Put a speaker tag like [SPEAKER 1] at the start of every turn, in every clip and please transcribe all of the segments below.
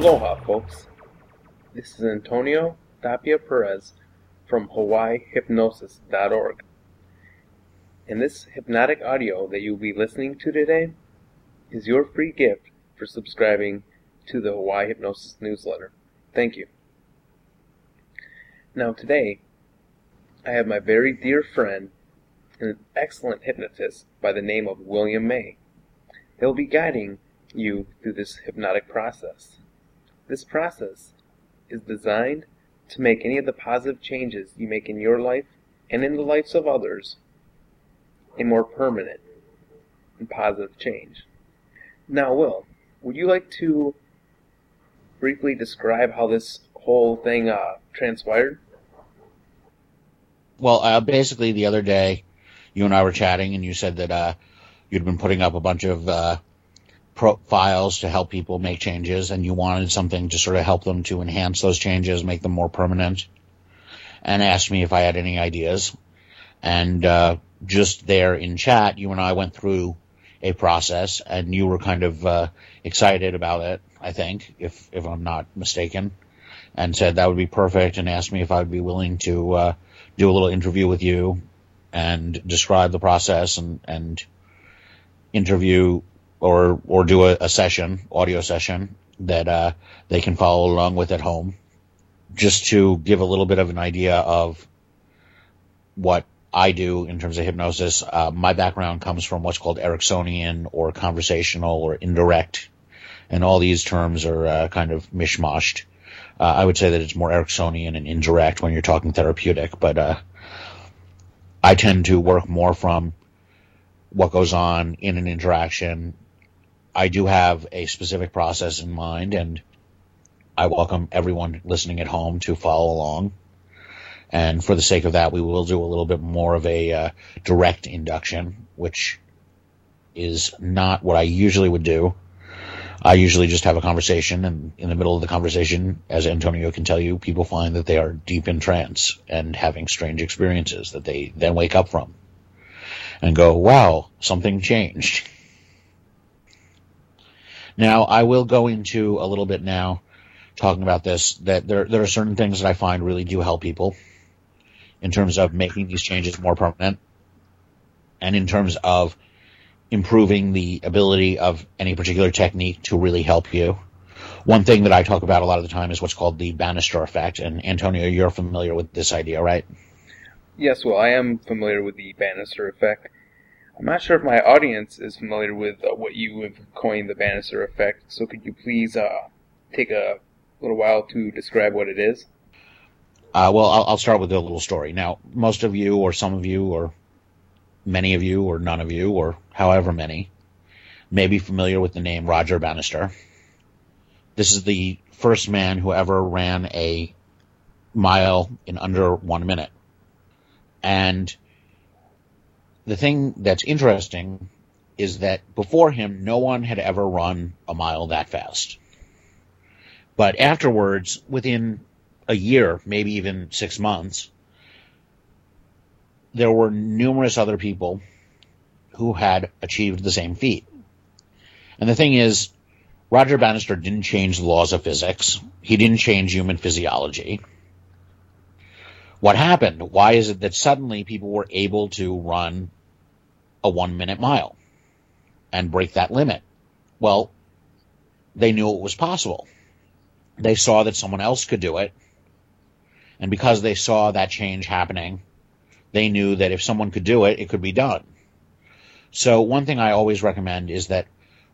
[SPEAKER 1] Aloha, folks. This is Antonio Tapia Perez from HawaiiHypnosis.org. And this hypnotic audio that you'll be listening to today is your free gift for subscribing to the Hawaii Hypnosis newsletter. Thank you. Now, today, I have my very dear friend and an excellent hypnotist by the name of William May. He'll be guiding you through this hypnotic process. This process is designed to make any of the positive changes you make in your life and in the lives of others a more permanent and positive change. Now, Will, would you like to briefly describe how this whole thing uh, transpired?
[SPEAKER 2] Well, uh, basically, the other day, you and I were chatting, and you said that uh, you'd been putting up a bunch of uh, files to help people make changes, and you wanted something to sort of help them to enhance those changes, make them more permanent, and asked me if I had any ideas. And uh, just there in chat, you and I went through a process, and you were kind of uh, excited about it. I think, if if I'm not mistaken, and said that would be perfect, and asked me if I would be willing to uh, do a little interview with you and describe the process and and interview or or do a, a session, audio session that uh, they can follow along with at home, just to give a little bit of an idea of what I do in terms of hypnosis. Uh, my background comes from what's called Ericksonian or conversational or indirect, and all these terms are uh, kind of mishmashed. Uh, I would say that it's more Ericksonian and indirect when you're talking therapeutic, but uh, I tend to work more from what goes on in an interaction I do have a specific process in mind, and I welcome everyone listening at home to follow along. And for the sake of that, we will do a little bit more of a uh, direct induction, which is not what I usually would do. I usually just have a conversation, and in the middle of the conversation, as Antonio can tell you, people find that they are deep in trance and having strange experiences that they then wake up from and go, wow, something changed. Now, I will go into a little bit now talking about this that there there are certain things that I find really do help people in terms of making these changes more permanent and in terms of improving the ability of any particular technique to really help you. One thing that I talk about a lot of the time is what's called the Bannister effect. And Antonio, you're familiar with this idea, right?
[SPEAKER 1] Yes, well, I am familiar with the Bannister effect. I'm not sure if my audience is familiar with uh, what you have coined the Bannister effect, so could you please uh, take a little while to describe what it is?
[SPEAKER 2] Uh, well, I'll, I'll, start with a little story. Now, most of you, or some of you, or many of you, or none of you, or however many, may be familiar with the name Roger Bannister. This is the first man who ever ran a mile in under one minute. And the thing that's interesting is that before him, no one had ever run a mile that fast. But afterwards, within a year, maybe even six months, there were numerous other people who had achieved the same feat. And the thing is, Roger Bannister didn't change the laws of physics. He didn't change human physiology. What happened? Why is it that suddenly people were able to run a one minute mile and break that limit. Well, they knew it was possible. They saw that someone else could do it. And because they saw that change happening, they knew that if someone could do it, it could be done. So one thing I always recommend is that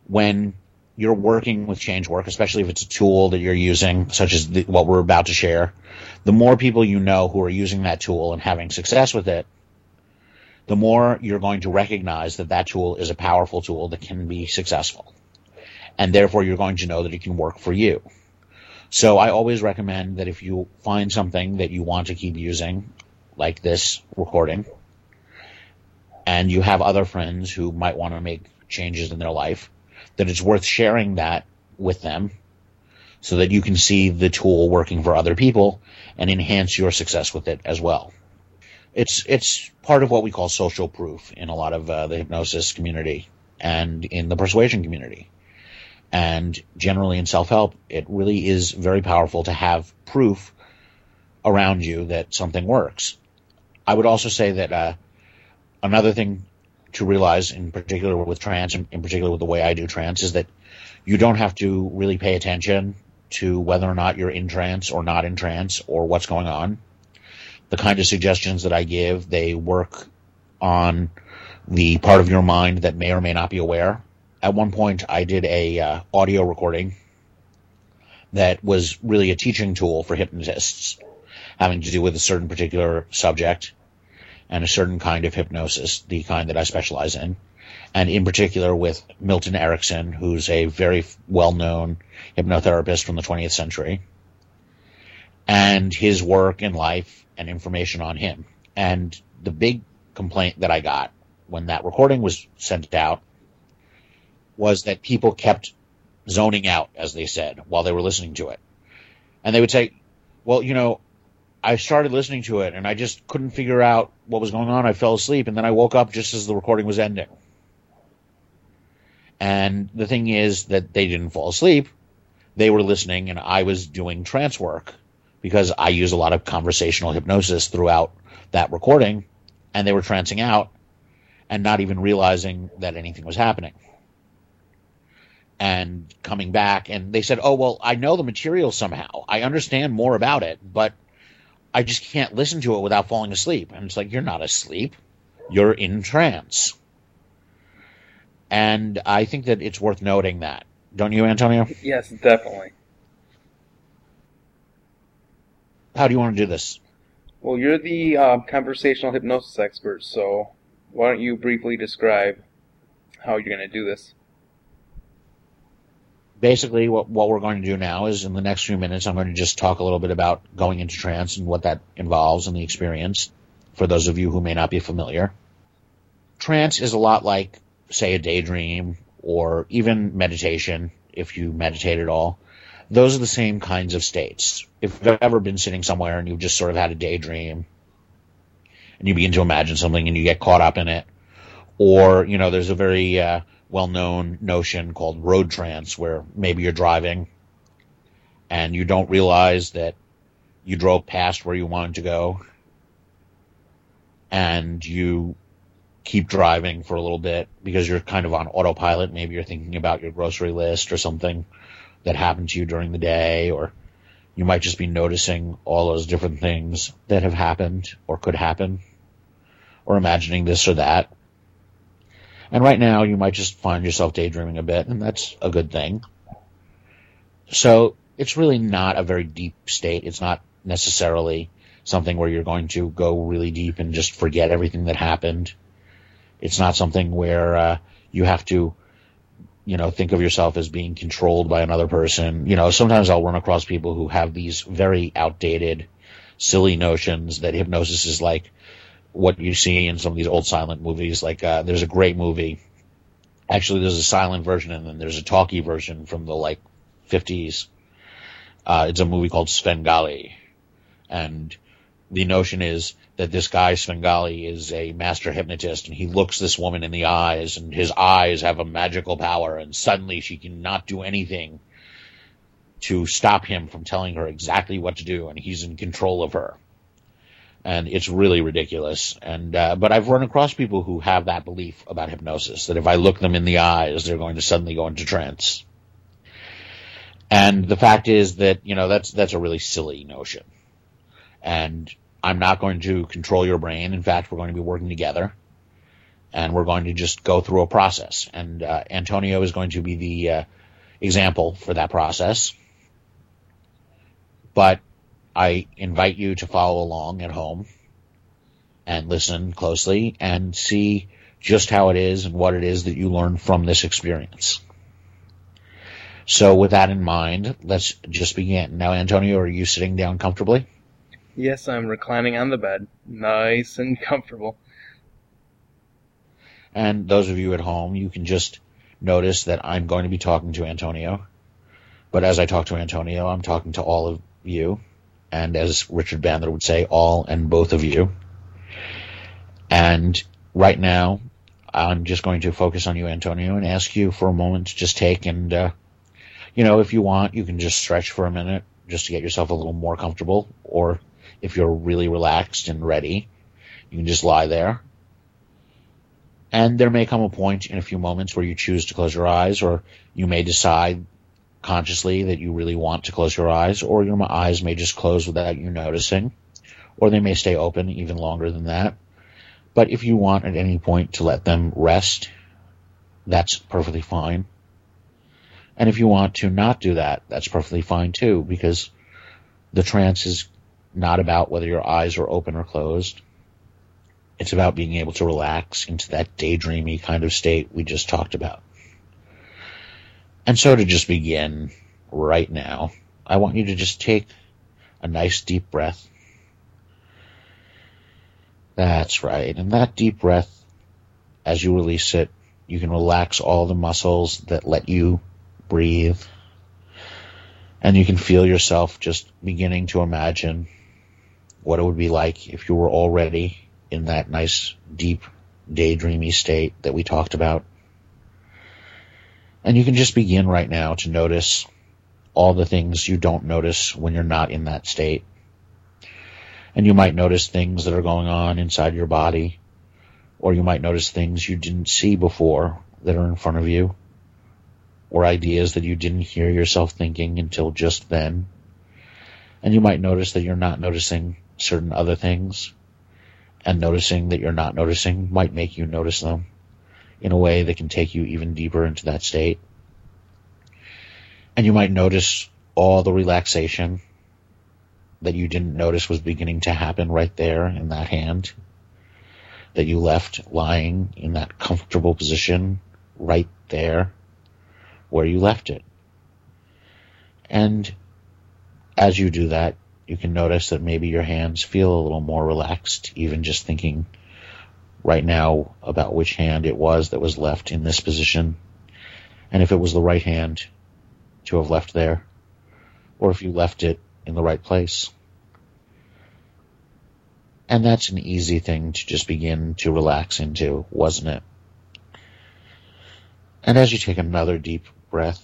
[SPEAKER 2] when you're working with change work, especially if it's a tool that you're using, such as the, what we're about to share, the more people you know who are using that tool and having success with it, the more you're going to recognize that that tool is a powerful tool that can be successful. And therefore you're going to know that it can work for you. So I always recommend that if you find something that you want to keep using, like this recording, and you have other friends who might want to make changes in their life, that it's worth sharing that with them so that you can see the tool working for other people and enhance your success with it as well it's it's part of what we call social proof in a lot of uh, the hypnosis community and in the persuasion community. And generally in self help, it really is very powerful to have proof around you that something works. I would also say that uh, another thing to realize, in particular with trance, and in particular with the way I do trance, is that you don't have to really pay attention to whether or not you're in trance or not in trance or what's going on. The kind of suggestions that I give, they work on the part of your mind that may or may not be aware. At one point, I did a uh, audio recording that was really a teaching tool for hypnotists, having to do with a certain particular subject and a certain kind of hypnosis, the kind that I specialize in, and in particular with Milton Erickson, who's a very well-known hypnotherapist from the 20th century, and his work in life and information on him. And the big complaint that I got when that recording was sent out was that people kept zoning out, as they said, while they were listening to it. And they would say, well, you know, I started listening to it and I just couldn't figure out what was going on. I fell asleep and then I woke up just as the recording was ending. And the thing is that they didn't fall asleep. They were listening and I was doing trance work because I use a lot of conversational hypnosis throughout that recording and they were trancing out and not even realizing that anything was happening. And coming back and they said, Oh, well, I know the material somehow. I understand more about it, but I just can't listen to it without falling asleep. And it's like, you're not asleep. You're in trance. And I think that it's worth noting that. Don't you, Antonio?
[SPEAKER 1] Yes, definitely.
[SPEAKER 2] How do you want to do this?
[SPEAKER 1] Well, you're the uh, conversational hypnosis expert, so why don't you briefly describe how you're going to do this?
[SPEAKER 2] Basically, what, what we're going to do now is in the next few minutes, I'm going to just talk a little bit about going into trance and what that involves and the experience for those of you who may not be familiar. Trance is a lot like, say, a daydream or even meditation, if you meditate at all. Those are the same kinds of states. If you've ever been sitting somewhere and you've just sort of had a daydream and you begin to imagine something and you get caught up in it, or, you know, there's a very uh, well known notion called road trance where maybe you're driving and you don't realize that you drove past where you wanted to go and you keep driving for a little bit because you're kind of on autopilot. Maybe you're thinking about your grocery list or something that happened to you during the day, or you might just be noticing all those different things that have happened or could happen, or imagining this or that. And right now, you might just find yourself daydreaming a bit, and that's a good thing. So it's really not a very deep state. It's not necessarily something where you're going to go really deep and just forget everything that happened. It's not something where uh, you have to, you know, think of yourself as being controlled by another person. You know, sometimes I'll run across people who have these very outdated, silly notions that hypnosis is like what you see in some of these old silent movies. Like, uh, there's a great movie. Actually, there's a silent version and then there's a talkie version from the like 50s. Uh, it's a movie called Svengali. And the notion is that this guy Svengali is a master hypnotist and he looks this woman in the eyes and his eyes have a magical power and suddenly she cannot do anything to stop him from telling her exactly what to do and he's in control of her. And it's really ridiculous. And, uh, but I've run across people who have that belief about hypnosis, that if I look them in the eyes, they're going to suddenly go into trance. And the fact is that, you know, that's, that's a really silly notion. And I'm not going to control your brain. In fact, we're going to be working together and we're going to just go through a process. And uh, Antonio is going to be the uh, example for that process. But I invite you to follow along at home and listen closely and see just how it is and what it is that you learn from this experience. So with that in mind, let's just begin. Now, Antonio, are you sitting down comfortably?
[SPEAKER 1] Yes, I'm reclining on the bed, nice and comfortable.
[SPEAKER 2] And those of you at home, you can just notice that I'm going to be talking to Antonio. But as I talk to Antonio, I'm talking to all of you. And as Richard Bandler would say, all and both of you. And right now, I'm just going to focus on you, Antonio, and ask you for a moment to just take and uh, You know, if you want, you can just stretch for a minute just to get yourself a little more comfortable. Or if you're really relaxed and ready, you can just lie there. And there may come a point in a few moments where you choose to close your eyes, or you may decide consciously that you really want to close your eyes, or your eyes may just close without you noticing, or they may stay open even longer than that. But if you want at any point to let them rest, that's perfectly fine. And if you want to not do that, that's perfectly fine too, because the trance is not about whether your eyes are open or closed. It's about being able to relax into that daydreamy kind of state we just talked about. And so to just begin right now, I want you to just take a nice deep breath. That's right. And that deep breath, as you release it, you can relax all the muscles that let you breathe. And you can feel yourself just beginning to imagine what it would be like if you were already in that nice, deep, daydreamy state that we talked about. And you can just begin right now to notice all the things you don't notice when you're not in that state. And you might notice things that are going on inside your body, or you might notice things you didn't see before that are in front of you or ideas that you didn't hear yourself thinking until just then. And you might notice that you're not noticing certain other things, and noticing that you're not noticing might make you notice them in a way that can take you even deeper into that state. And you might notice all the relaxation that you didn't notice was beginning to happen right there in that hand that you left lying in that comfortable position right there where you left it. And as you do that, you can notice that maybe your hands feel a little more relaxed, even just thinking right now about which hand it was that was left in this position, and if it was the right hand to have left there, or if you left it in the right place. And that's an easy thing to just begin to relax into, wasn't it? And as you take another deep breath,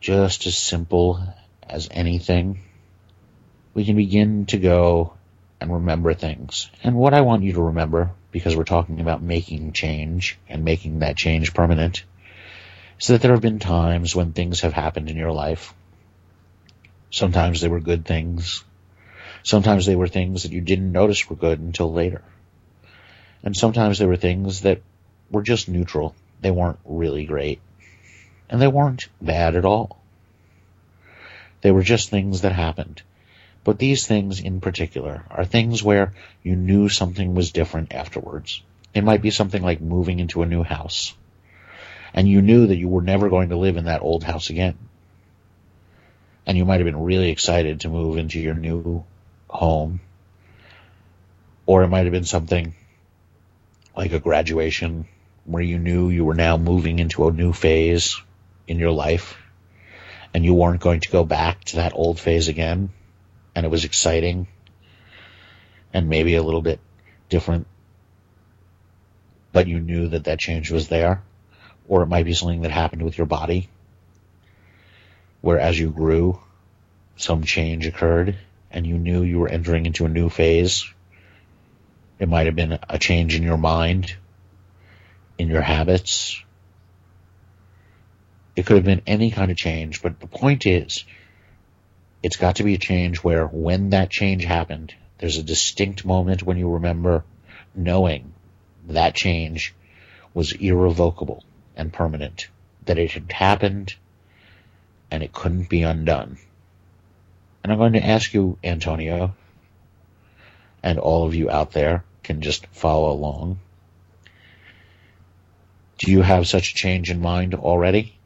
[SPEAKER 2] just as simple as anything, we can begin to go and remember things. And what I want you to remember, because we're talking about making change and making that change permanent, is that there have been times when things have happened in your life. Sometimes they were good things. Sometimes they were things that you didn't notice were good until later. And sometimes they were things that were just neutral. They weren't really great. And they weren't bad at all. They were just things that happened. But these things in particular are things where you knew something was different afterwards. It might be something like moving into a new house. And you knew that you were never going to live in that old house again. And you might have been really excited to move into your new home. Or it might have been something like a graduation where you knew you were now moving into a new phase in your life and you weren't going to go back to that old phase again and it was exciting and maybe a little bit different but you knew that that change was there or it might be something that happened with your body where as you grew some change occurred and you knew you were entering into a new phase. It might have been a change in your mind in your habits. It could have been any kind of change, but the point is, it's got to be a change where when that change happened, there's a distinct moment when you remember knowing that change was irrevocable and permanent, that it had happened and it couldn't be undone. And I'm going to ask you, Antonio, and all of you out there can just follow along. Do you have such a change in mind already?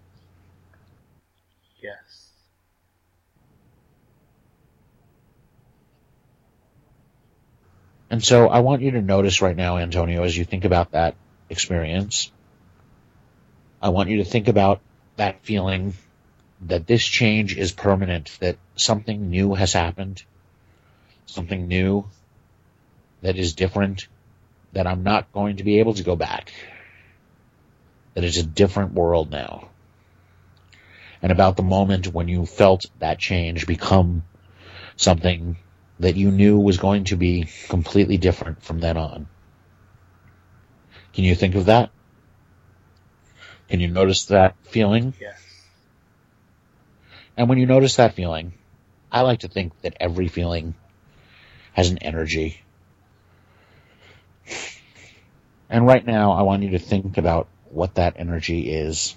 [SPEAKER 2] And so I want you to notice right now, Antonio, as you think about that experience, I want you to think about that feeling that this change is permanent, that something new has happened, something new that is different, that I'm not going to be able to go back, that it's a different world now. and about the moment when you felt that change become something that you knew was going to be completely different from then on. Can you think of that? Can you notice that feeling?
[SPEAKER 1] Yes.
[SPEAKER 2] And when you notice that feeling, I like to think that every feeling has an energy. And right now, I want you to think about what that energy is.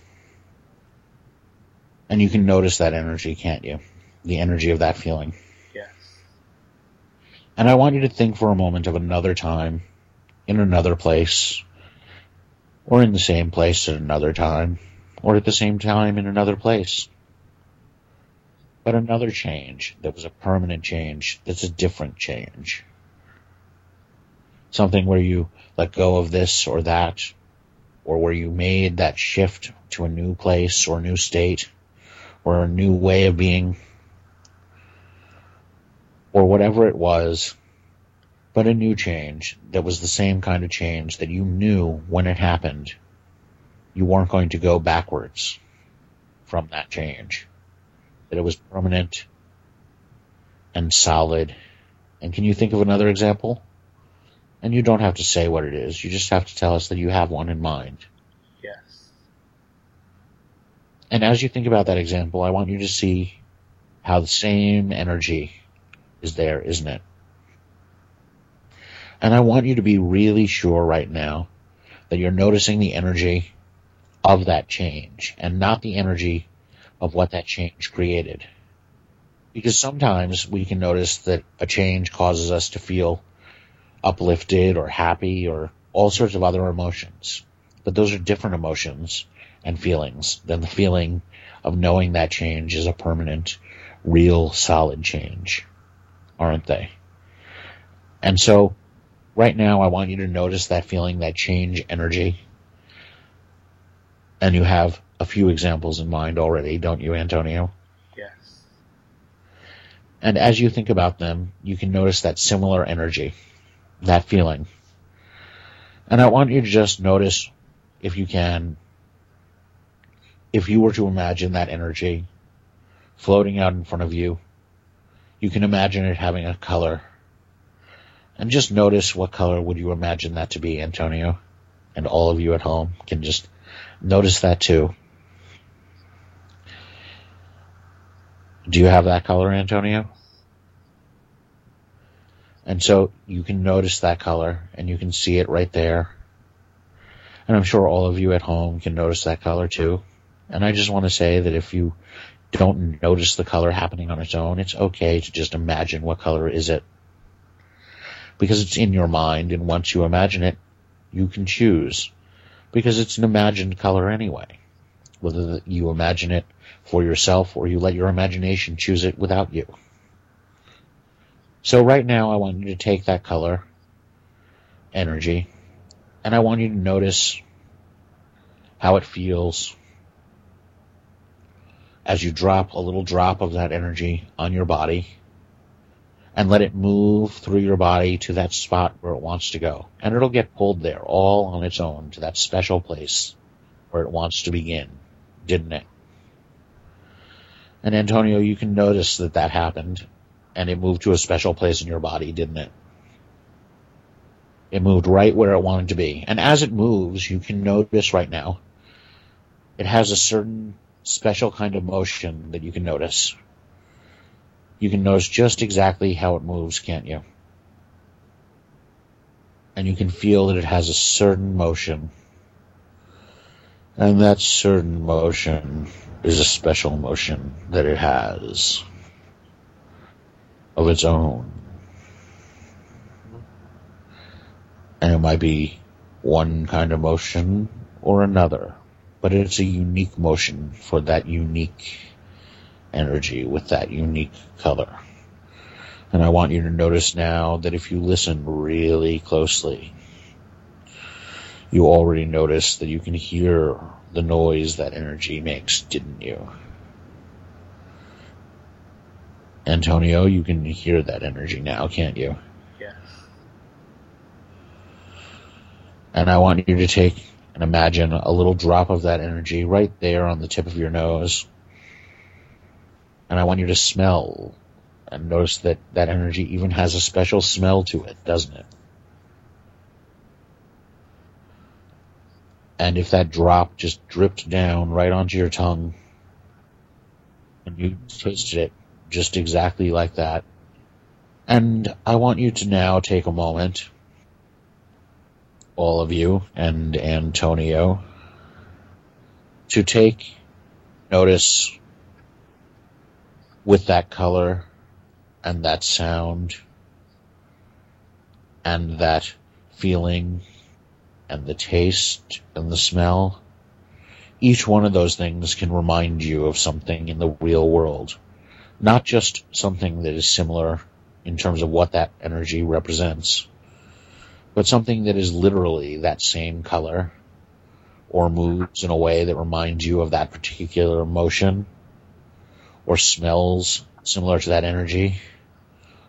[SPEAKER 2] And you can notice that energy, can't you? The energy of that feeling. And I want you to think for a moment of another time, in another place, or in the same place at another time, or at the same time in another place. But another change that was a permanent change, that's a different change. Something where you let go of this or that, or where you made that shift to a new place or new state, or a new way of being, or whatever it was, but a new change that was the same kind of change that you knew when it happened. You weren't going to go backwards from that change. That it was permanent and solid. And can you think of another example? And you don't have to say what it is. You just have to tell us that you have one in mind.
[SPEAKER 1] Yes.
[SPEAKER 2] And as you think about that example, I want you to see how the same energy is there, isn't it? And I want you to be really sure right now that you're noticing the energy of that change and not the energy of what that change created. Because sometimes we can notice that a change causes us to feel uplifted or happy or all sorts of other emotions. But those are different emotions and feelings than the feeling of knowing that change is a permanent, real, solid change, aren't they? And so, right now, I want you to notice that feeling, that change energy. And you have a few examples in mind already, don't you, Antonio?
[SPEAKER 1] Yes.
[SPEAKER 2] And as you think about them, you can notice that similar energy, that feeling. And I want you to just notice, if you can, if you were to imagine that energy floating out in front of you, you can imagine it having a color. And just notice what color would you imagine that to be, Antonio? And all of you at home can just notice that too. Do you have that color, Antonio? And so you can notice that color and you can see it right there. And I'm sure all of you at home can notice that color too. And I just want to say that if you don't notice the color happening on its own, it's okay to just imagine what color is it. Because it's in your mind and once you imagine it, you can choose. Because it's an imagined color anyway. Whether you imagine it for yourself or you let your imagination choose it without you. So right now I want you to take that color, energy, and I want you to notice how it feels as you drop a little drop of that energy on your body and let it move through your body to that spot where it wants to go. And it'll get pulled there all on its own to that special place where it wants to begin, didn't it? And Antonio, you can notice that that happened and it moved to a special place in your body, didn't it? It moved right where it wanted to be. And as it moves, you can notice right now, it has a certain special kind of motion that you can notice. You can notice just exactly how it moves, can't you? And you can feel that it has a certain motion. And that certain motion is a special motion that it has of its own. And it might be one kind of motion or another, but it's a unique motion for that unique energy with that unique color. And I want you to notice now that if you listen really closely, you already noticed that you can hear the noise that energy makes, didn't you? Antonio, you can hear that energy now, can't you?
[SPEAKER 1] Yes.
[SPEAKER 2] And I want you to take and imagine a little drop of that energy right there on the tip of your nose. And I want you to smell and notice that that energy even has a special smell to it, doesn't it? And if that drop just dripped down right onto your tongue and you tasted it just exactly like that. And I want you to now take a moment, all of you and Antonio, to take notice with that color and that sound and that feeling and the taste and the smell. Each one of those things can remind you of something in the real world. Not just something that is similar in terms of what that energy represents, but something that is literally that same color or moves in a way that reminds you of that particular emotion or smells similar to that energy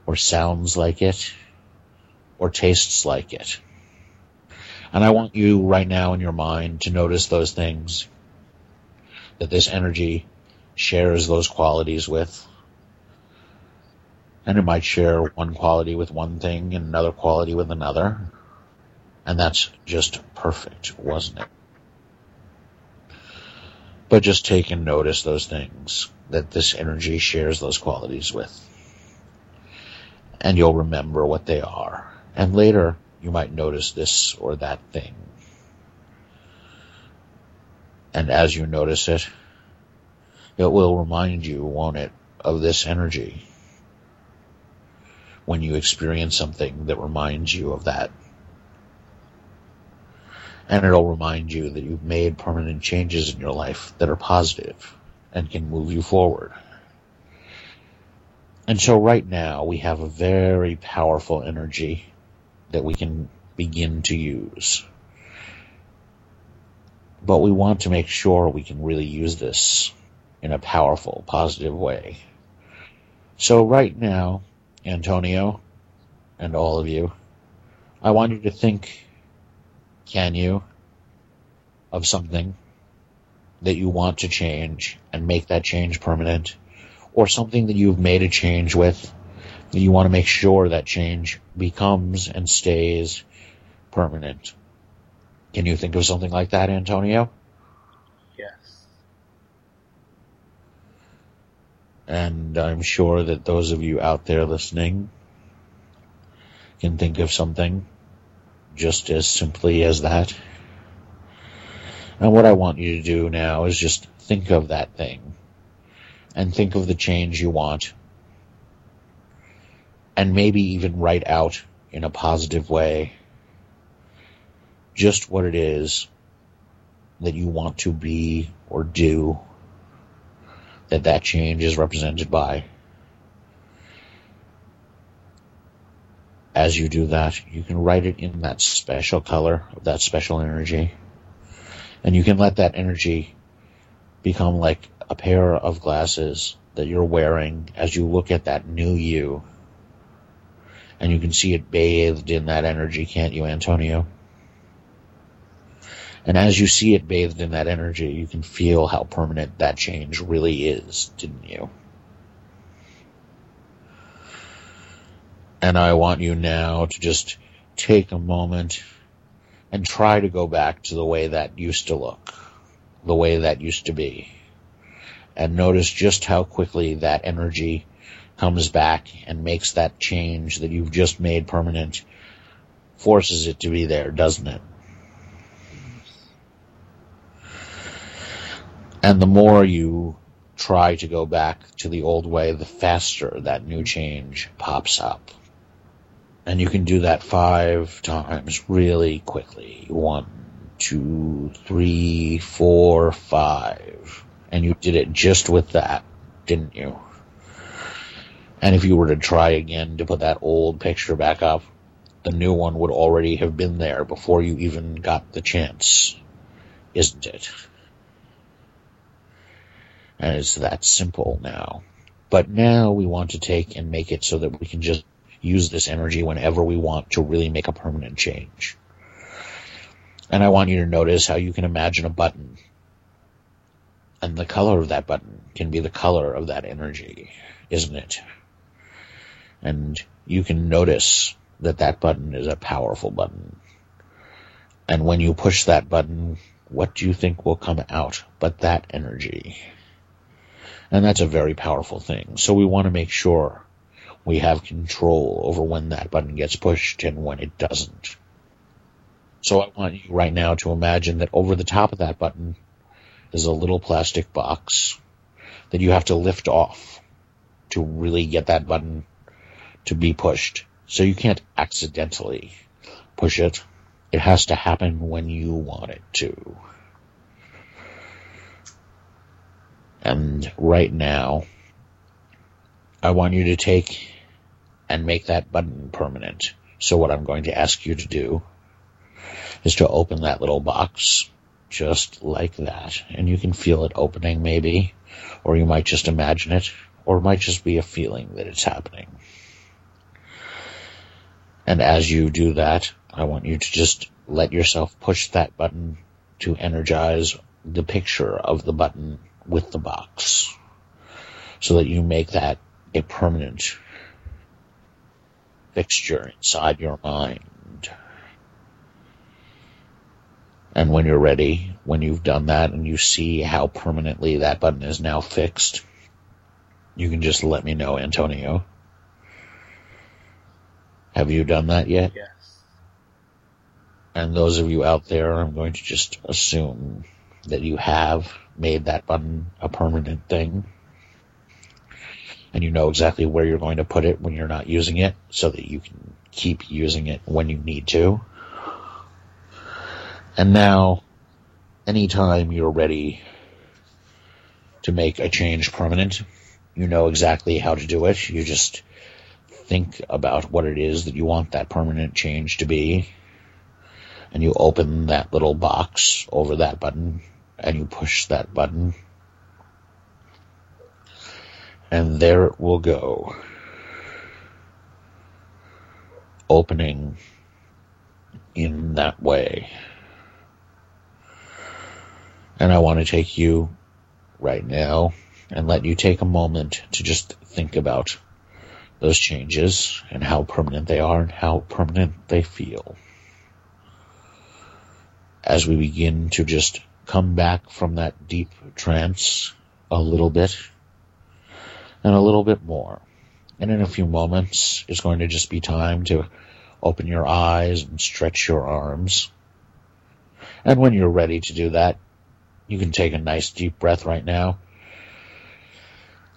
[SPEAKER 2] or sounds like it or tastes like it. And I want you right now in your mind to notice those things that this energy shares those qualities with. And it might share one quality with one thing and another quality with another. And that's just perfect, wasn't it? But just take and notice those things that this energy shares those qualities with. And you'll remember what they are. And later, you might notice this or that thing. And as you notice it, it will remind you, won't it, of this energy when you experience something that reminds you of that. And it'll remind you that you've made permanent changes in your life that are positive and can move you forward. And so right now we have a very powerful energy that we can begin to use. But we want to make sure we can really use this in a powerful, positive way. So right now, Antonio, and all of you, I want you to think, can you, of something that you want to change and make that change permanent, or something that you've made a change with that you want to make sure that change becomes and stays permanent. Can you think of something like that, Antonio?
[SPEAKER 1] Yes.
[SPEAKER 2] And I'm sure that those of you out there listening can think of something just as simply as that. And what I want you to do now is just think of that thing and think of the change you want and maybe even write out in a positive way just what it is that you want to be or do that that change is represented by. As you do that, you can write it in that special color that special energy. And you can let that energy become like a pair of glasses that you're wearing as you look at that new you and you can see it bathed in that energy, can't you, Antonio? And as you see it bathed in that energy, you can feel how permanent that change really is, didn't you? And I want you now to just take a moment and try to go back to the way that used to look, the way that used to be, and notice just how quickly that energy comes back and makes that change that you've just made permanent, forces it to be there, doesn't it? And the more you try to go back to the old way, the faster that new change pops up. And you can do that five times really quickly. One, two, three, four, five. And you did it just with that, didn't you? And if you were to try again to put that old picture back up, the new one would already have been there before you even got the chance, isn't it? And it's that simple now. But now we want to take and make it so that we can just use this energy whenever we want to really make a permanent change. And I want you to notice how you can imagine a button. And the color of that button can be the color of that energy, isn't it? And you can notice that that button is a powerful button. And when you push that button, what do you think will come out but that energy? And that's a very powerful thing. So we want to make sure we have control over when that button gets pushed and when it doesn't. So I want you right now to imagine that over the top of that button is a little plastic box that you have to lift off to really get that button to be pushed. So you can't accidentally push it. It has to happen when you want it to. And right now, I want you to take and make that button permanent. So what I'm going to ask you to do is to open that little box just like that. And you can feel it opening maybe, or you might just imagine it, or it might just be a feeling that it's happening. And as you do that, I want you to just let yourself push that button to energize the picture of the button with the box so that you make that a permanent fixture inside your mind. And when you're ready, when you've done that and you see how permanently that button is now fixed, you can just let me know, Antonio. Have you done that yet?
[SPEAKER 1] Yes.
[SPEAKER 2] And those of you out there, I'm going to just assume that you have made that button a permanent thing. And you know exactly where you're going to put it when you're not using it so that you can keep using it when you need to. And now, anytime you're ready to make a change permanent, you know exactly how to do it. You just think about what it is that you want that permanent change to be. And you open that little box over that button and you push that button. And there it will go. Opening in that way. And I want to take you right now and let you take a moment to just think about those changes and how permanent they are and how permanent they feel. As we begin to just come back from that deep trance a little bit and a little bit more. And in a few moments, it's going to just be time to open your eyes and stretch your arms. And when you're ready to do that, you can take a nice deep breath right now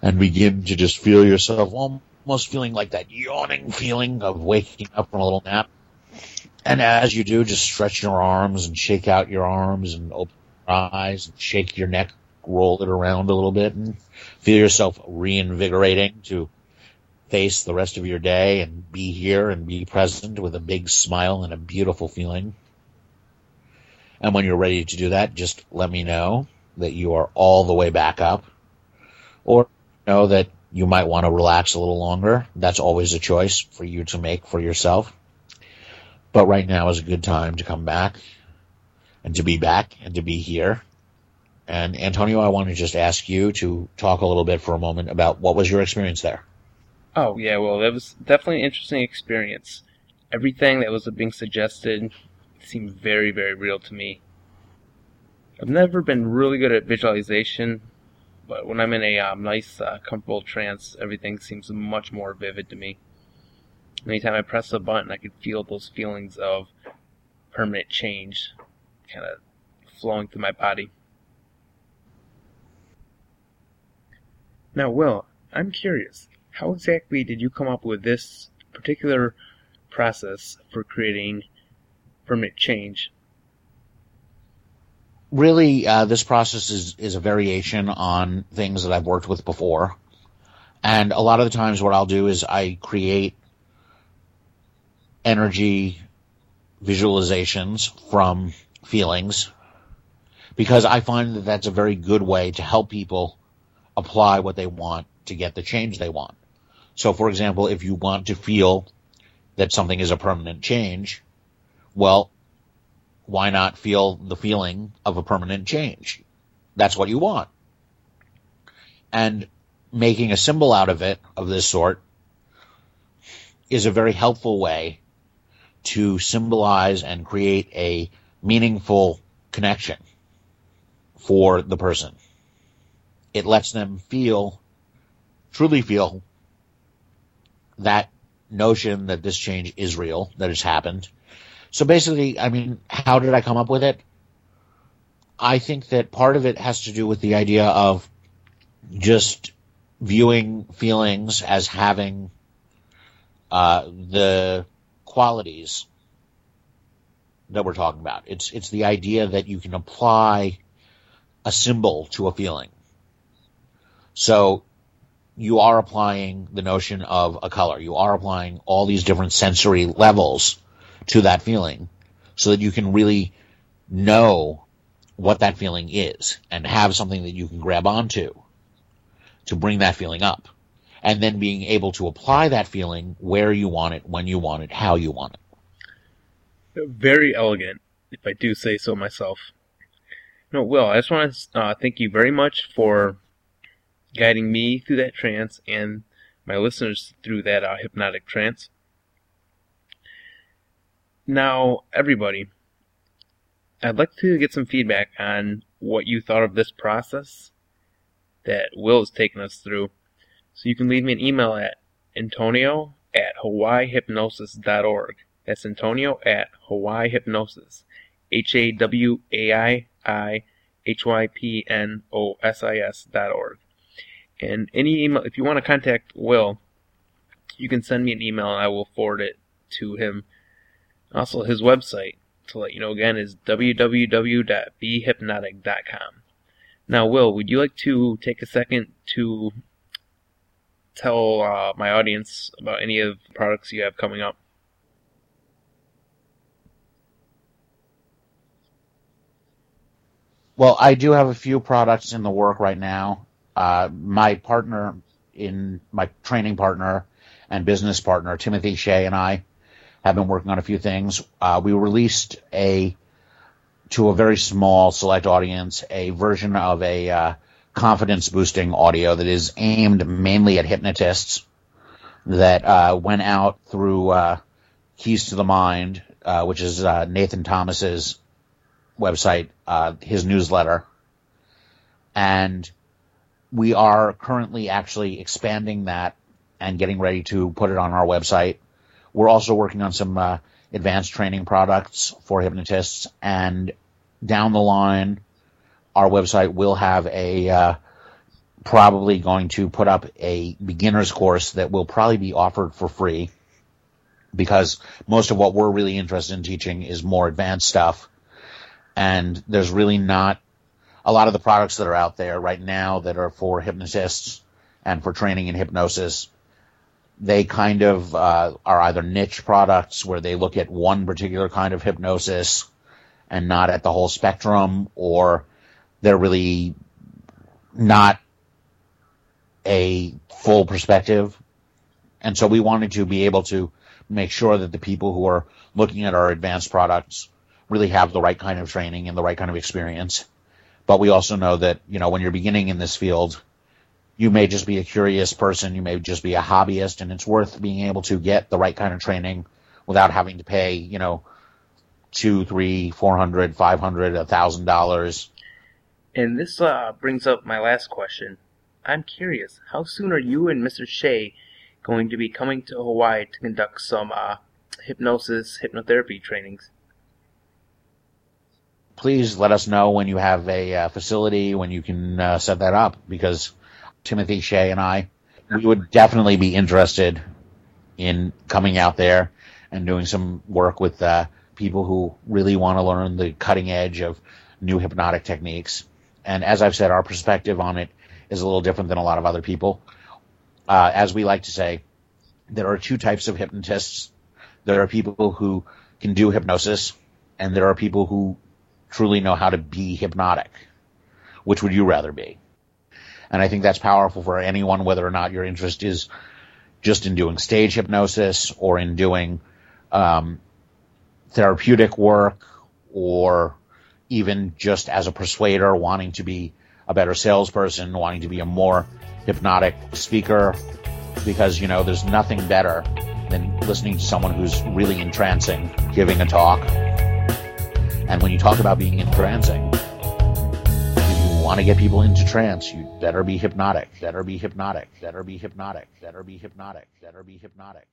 [SPEAKER 2] and begin to just feel yourself almost feeling like that yawning feeling of waking up from a little nap. And as you do, just stretch your arms and shake out your arms and open your eyes and shake your neck, roll it around a little bit and feel yourself reinvigorating to face the rest of your day and be here and be present with a big smile and a beautiful feeling. And when you're ready to do that, just let me know that you are all the way back up or know that you might want to relax a little longer. That's always a choice for you to make for yourself. But right now is a good time to come back and to be back and to be here. And Antonio, I want to just ask you to talk a little bit for a moment about what was your experience there.
[SPEAKER 1] Oh yeah, well it was definitely an interesting experience. Everything that was being suggested seemed very, very real to me. I've never been really good at visualization, but when I'm in a um, nice, uh, comfortable trance, everything seems much more vivid to me. Anytime I press a button, I could feel those feelings of permanent change kind of flowing through my body. Now, Will, I'm curious. How exactly did you come up with this particular process for creating permanent change?
[SPEAKER 2] Really, uh, this process is, is a variation on things that I've worked with before. And a lot of the times what I'll do is I create energy visualizations from feelings because I find that that's a very good way to help people apply what they want to get the change they want. So for example, if you want to feel that something is a permanent change, well, why not feel the feeling of a permanent change? That's what you want. And making a symbol out of it, of this sort, is a very helpful way to symbolize and create a meaningful connection for the person. It lets them feel, truly feel, that notion that this change is real, that it's happened. So basically, I mean, how did I come up with it? I think that part of it has to do with the idea of just viewing feelings as having uh, the qualities that we're talking about. It's it's the idea that you can apply a symbol to a feeling. So you are applying the notion of a color. You are applying all these different sensory levels to that feeling so that you can really know what that feeling is and have something that you can grab onto to bring that feeling up. And then being able to apply that feeling where you want it, when you want it, how you want
[SPEAKER 1] it. Very elegant, if I do say so myself. No, Will, I just want to uh, thank you very much for guiding me through that trance and my listeners through that uh, hypnotic trance. Now, everybody, I'd like to get some feedback on what you thought of this process that Will has taken us through. So you can leave me an email at antonio at hawaiihypnosis.org. That's Antonio at Hawaii Hypnosis. H A W A I I H Y P N O S I S dot org. And any email, if you want to contact Will, you can send me an email and I will forward it to him. Also, his website, to let you know again, is www.behypnotic.com. Now, Will, would you like to take a second to tell uh, my audience about any of the products you have coming up?
[SPEAKER 2] Well, I do have a few products in the work right now. Uh, my partner in my training partner and business partner, Timothy Shea, and I have been working on a few things. Uh, we released a to a very small select audience a version of a uh, confidence boosting audio that is aimed mainly at hypnotists that uh, went out through uh, Keys to the Mind, uh, which is Nathan Thomas's website, his newsletter, and we are currently actually expanding that and getting ready to put it on our website. We're also working on some uh, advanced training products for hypnotists, and down the line, our website will have a uh, probably going to put up a beginner's course that will probably be offered for free because most of what we're really interested in teaching is more advanced stuff and there's really not a lot of the products that are out there right now that are for hypnotists and for training in hypnosis they kind of uh, are either niche products where they look at one particular kind of hypnosis and not at the whole spectrum, or they're really not a full perspective. And so we wanted to be able to make sure that the people who are looking at our advanced products really have the right kind of training and the right kind of experience. But we also know that, you know, when you're beginning in this field, you may just be a curious person, you may just be a hobbyist, and it's worth being able to get the right kind of training without having to pay, you know, two, three, four hundred, five hundred, a thousand dollars.
[SPEAKER 1] And this uh, brings up my last question. I'm curious, how soon are you and Mr. Shea going to be coming to Hawaii to conduct some uh, hypnosis, hypnotherapy trainings?
[SPEAKER 2] Please let us know when you have a uh, facility, when you can uh, set that up, because Timothy Shea and I, we would definitely be interested in coming out there and doing some work with uh, people who really want to learn the cutting edge of new hypnotic techniques. And as I've said, our perspective on it is a little different than a lot of other people. Uh, as we like to say, there are two types of hypnotists. There are people who can do hypnosis, and there are people who truly know how to be hypnotic. Which would you rather be? And I think that's powerful for anyone, whether or not your interest is just in doing stage hypnosis or in doing um, therapeutic work or even just as a persuader, wanting to be a better salesperson, wanting to be a more hypnotic speaker because, you know, there's nothing better than listening to someone who's really entrancing, giving a talk. And when you talk about being entrancing, if you want to get people into trance, you better be hypnotic, better be hypnotic, better be hypnotic, better be hypnotic, better be hypnotic.